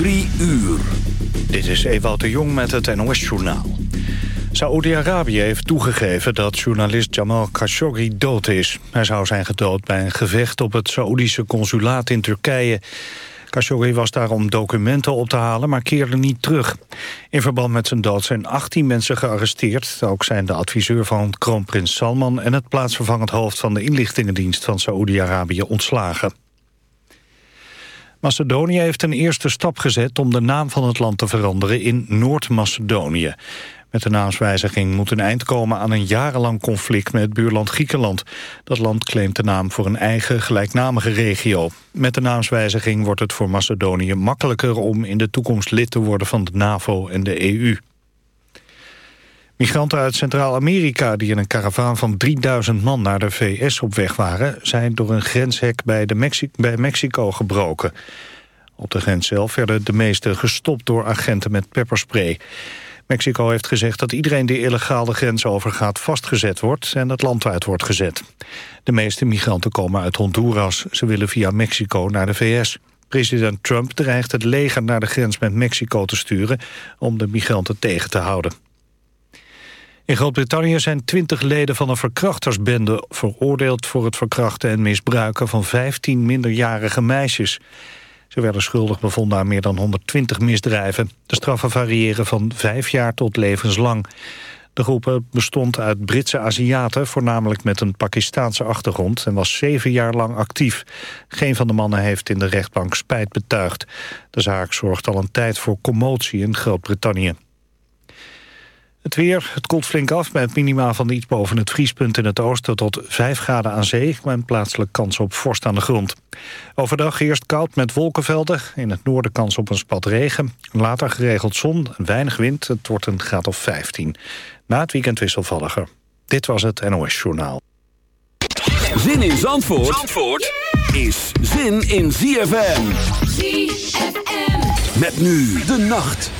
Drie uur. Dit is Ewout de Jong met het NOS-journaal. Saoedi-Arabië heeft toegegeven dat journalist Jamal Khashoggi dood is. Hij zou zijn gedood bij een gevecht op het Saoedische consulaat in Turkije. Khashoggi was daar om documenten op te halen, maar keerde niet terug. In verband met zijn dood zijn 18 mensen gearresteerd. Ook zijn de adviseur van kroonprins Salman... en het plaatsvervangend hoofd van de inlichtingendienst van Saoedi-Arabië ontslagen. Macedonië heeft een eerste stap gezet om de naam van het land te veranderen in Noord-Macedonië. Met de naamswijziging moet een eind komen aan een jarenlang conflict met buurland Griekenland. Dat land claimt de naam voor een eigen gelijknamige regio. Met de naamswijziging wordt het voor Macedonië makkelijker om in de toekomst lid te worden van de NAVO en de EU. Migranten uit Centraal-Amerika die in een karavaan van 3000 man naar de VS op weg waren... zijn door een grenshek bij, de bij Mexico gebroken. Op de grens zelf werden de meesten gestopt door agenten met pepperspray. Mexico heeft gezegd dat iedereen die illegaal de grens overgaat vastgezet wordt en het land uit wordt gezet. De meeste migranten komen uit Honduras. Ze willen via Mexico naar de VS. President Trump dreigt het leger naar de grens met Mexico te sturen om de migranten tegen te houden. In Groot-Brittannië zijn twintig leden van een verkrachtersbende veroordeeld voor het verkrachten en misbruiken van 15 minderjarige meisjes. Ze werden schuldig bevonden aan meer dan 120 misdrijven. De straffen variëren van vijf jaar tot levenslang. De groep bestond uit Britse Aziaten, voornamelijk met een Pakistaanse achtergrond... en was zeven jaar lang actief. Geen van de mannen heeft in de rechtbank spijt betuigd. De zaak zorgt al een tijd voor commotie in Groot-Brittannië. Het weer, het koelt flink af met minima van iets boven het vriespunt in het oosten tot 5 graden aan zee, met plaatselijk kans op vorst aan de grond. Overdag eerst koud met wolkenvelden, in het noorden kans op een spat regen, later geregeld zon, weinig wind, het wordt een graad of 15. Na het weekend wisselvalliger. Dit was het NOS Journaal. Zin in Zandvoort, Zandvoort is zin in ZFM. ZFM. Met nu de nacht.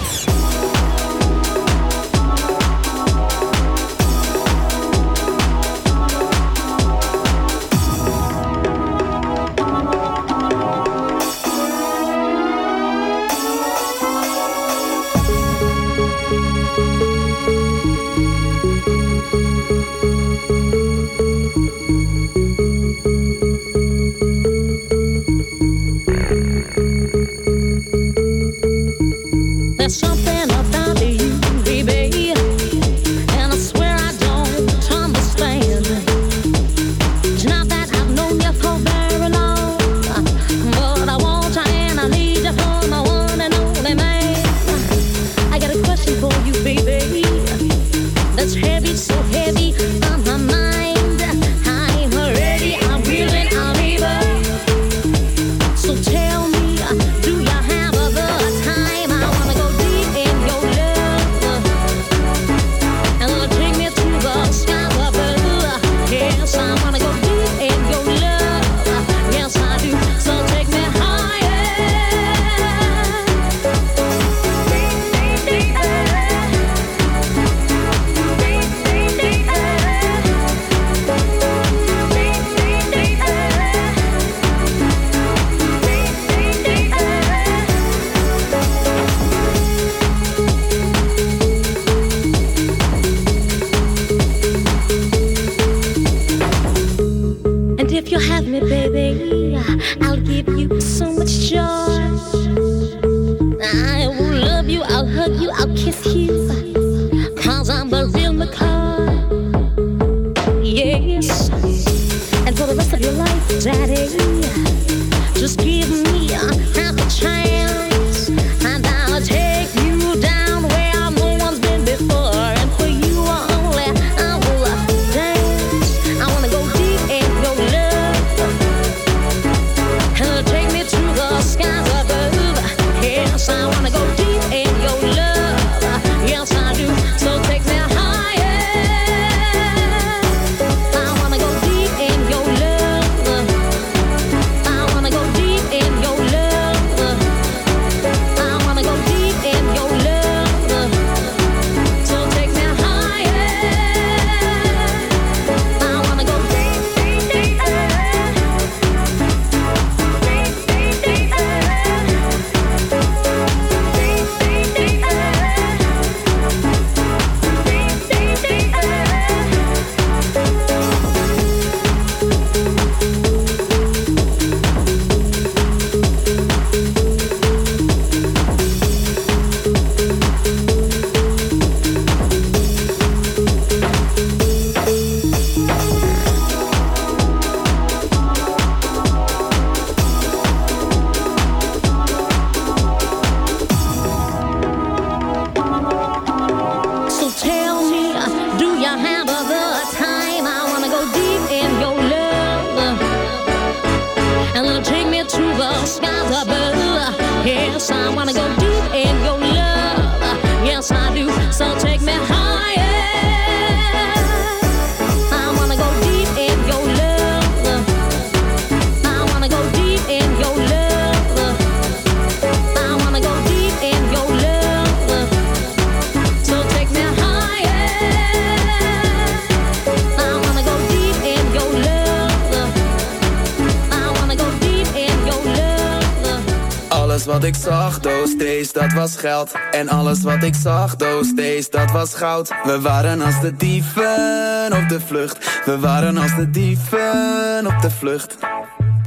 Geld. En alles wat ik zag, doos deze, dat was goud. We waren als de dieven op de vlucht. We waren als de dieven op de vlucht.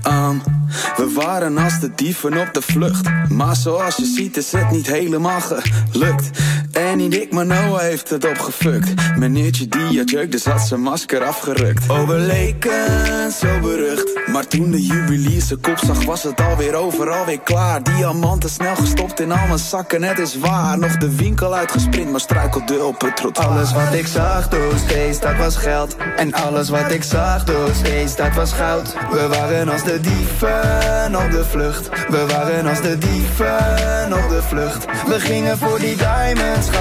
Um, we waren als de dieven op de vlucht. Maar zoals je ziet is het niet helemaal gelukt. En niet ik, maar Noah heeft het opgefukt. Meneertje die had jeuk, dus had zijn masker afgerukt. Oh, we leken zo berucht. Maar toen de juwelier zijn kop zag, was het alweer overal weer klaar. Diamanten snel gestopt in al mijn zakken, het is waar. Nog de winkel uitgesprint, maar struikelde op het trottoir. Alles wat ik zag, door steeds, dat was geld. En alles wat ik zag, door steeds, dat was goud. We waren als de dieven op de vlucht. We waren als de dieven op de vlucht. We gingen voor die diamonds,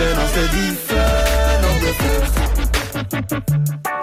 maintenant c'est différent. de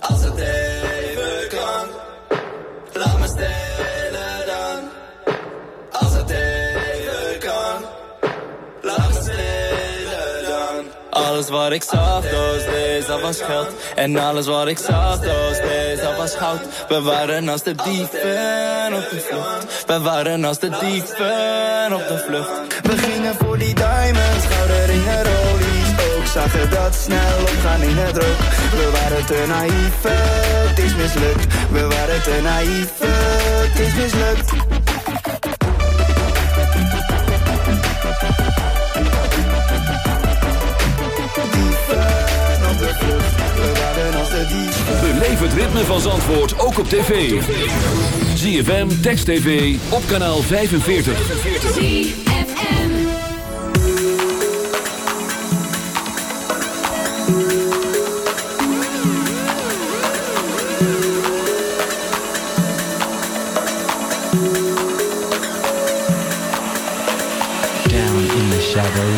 Als het even kan, laat me stelen dan. Als het even kan, laat me stelen dan. Alles wat ik zag, those days, dat was geld. En alles wat ik zag, those days, dat was goud. We waren als de dieven op de vlucht. We waren als de dieven op de vlucht. We gingen voor die diamonds, gouden ringen, Zagen dat snel opgaan in het rook. We waren te naïef, het is mislukt. We waren te naïef, het is mislukt. De we waren als de dieven. Beleef ritme van Zandvoort ook op tv. ZFM, Text TV, op kanaal 45.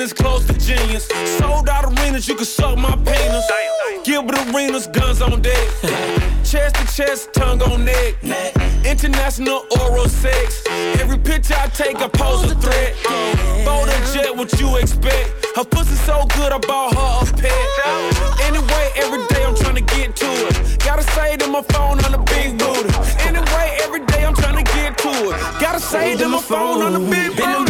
Those cadenas close to genius. Sold out arenas, you can suck my penis. Gilbert Arenas, guns on deck. chest to chest, tongue on neck. International oral sex. Every picture I take, I pose a threat. Bold and jet, what you expect? Her pussy so good, I bought her a pet. Anyway, every day I'm trying to get to it. Gotta say to my phone on the big booty. Anyway, every day I'm trying to get to it. Gotta say to my phone on the big booty.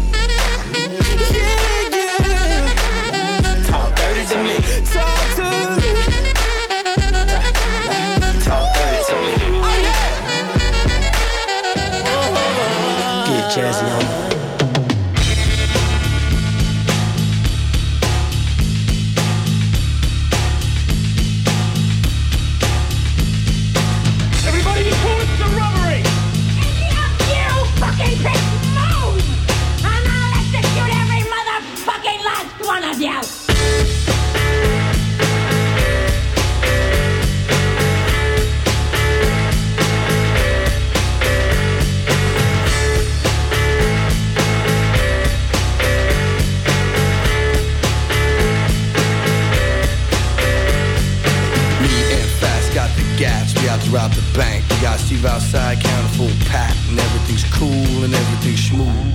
Steve outside, count a full pack, and everything's cool and everything's smooth.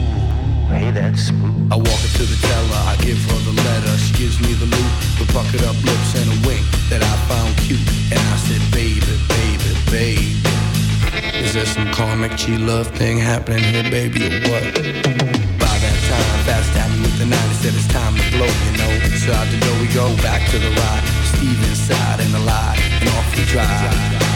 Hey, that's smooth. I walk up to the teller, I give her the letter. She gives me the loot, with bucket up lips and a wink that I found cute. And I said, baby, baby, baby. Is there some karmic G love thing happening here, baby, or what? By that time, fast tapped with the nine said it's time to blow, you know. So out the door we go, back to the ride. Steve inside and alive, and off we drive.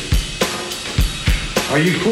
Are you cool?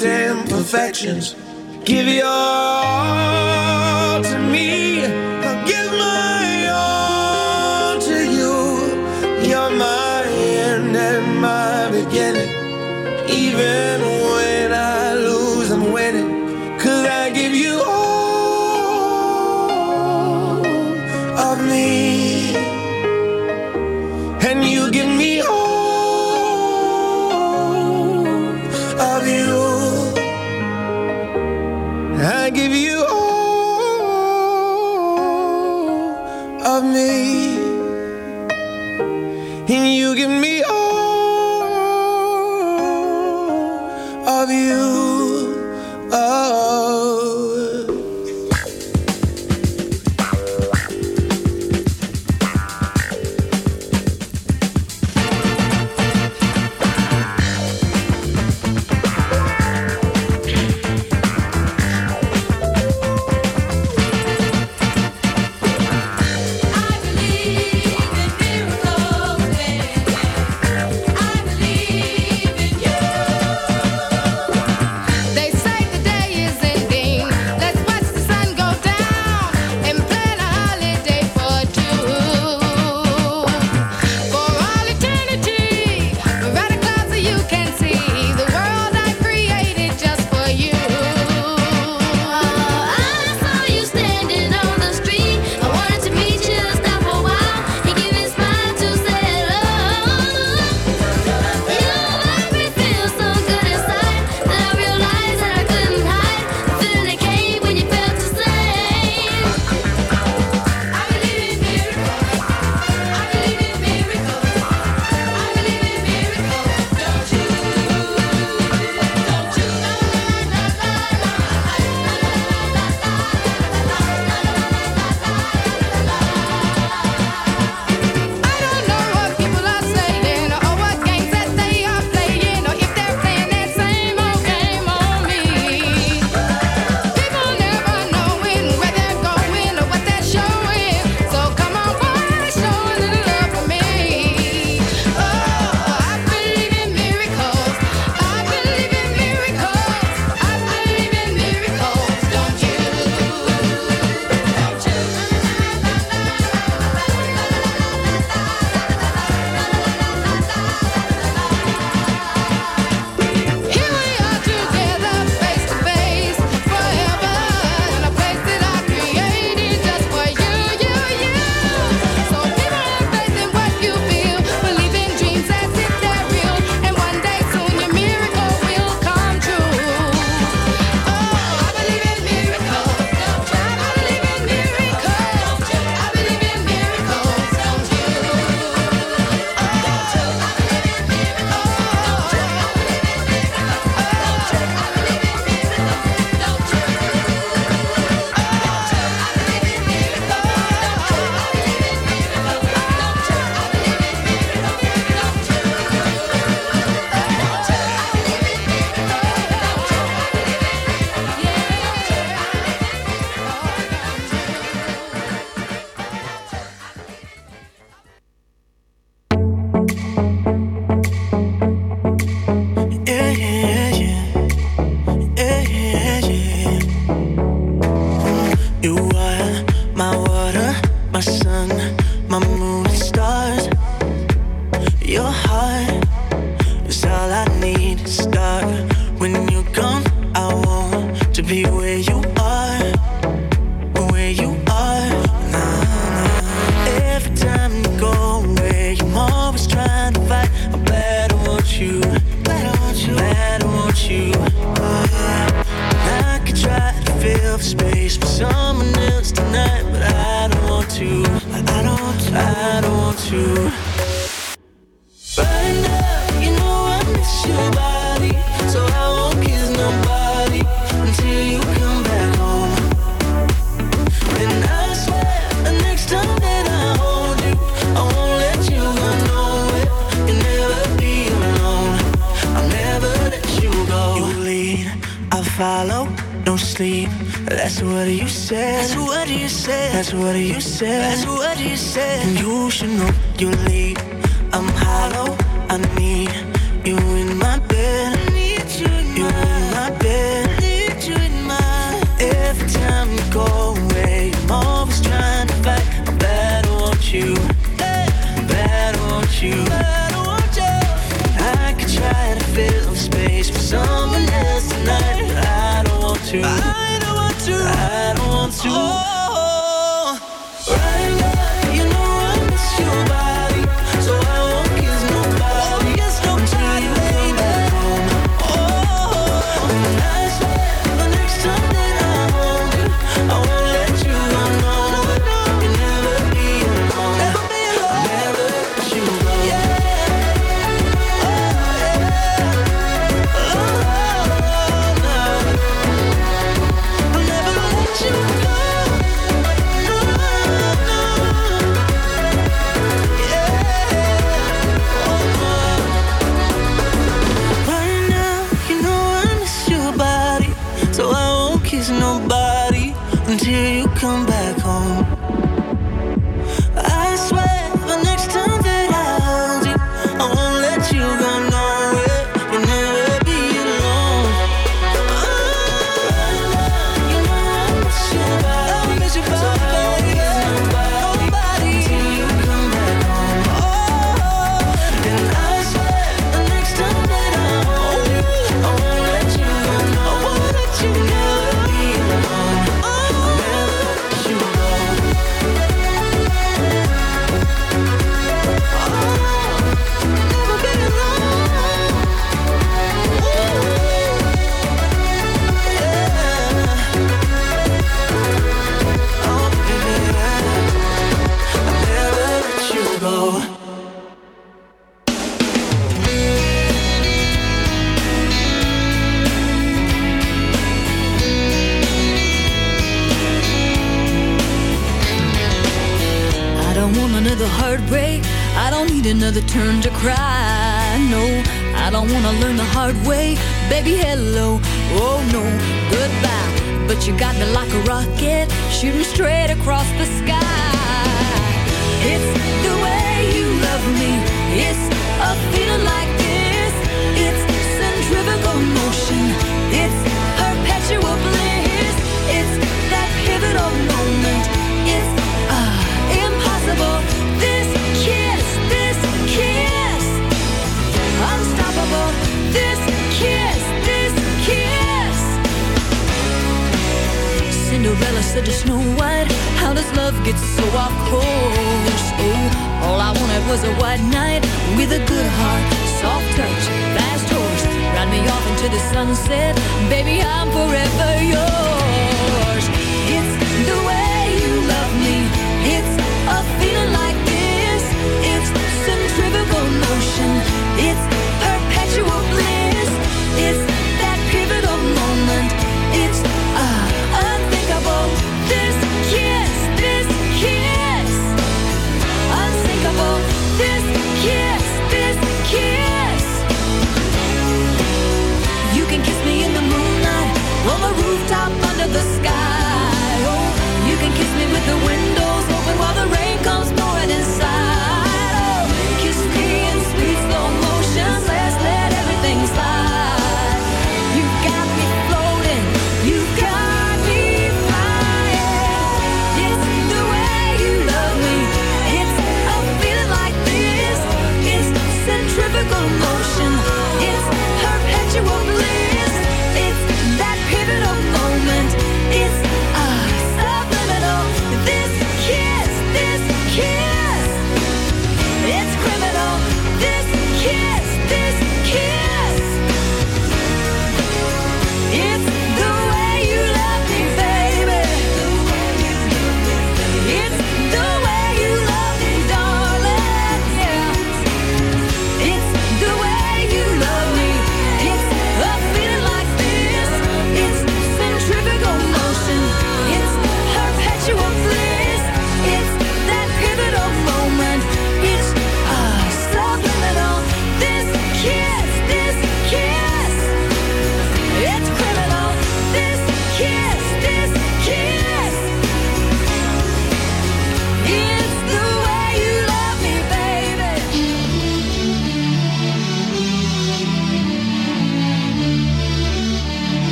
perfect imperfections. Give your all to me.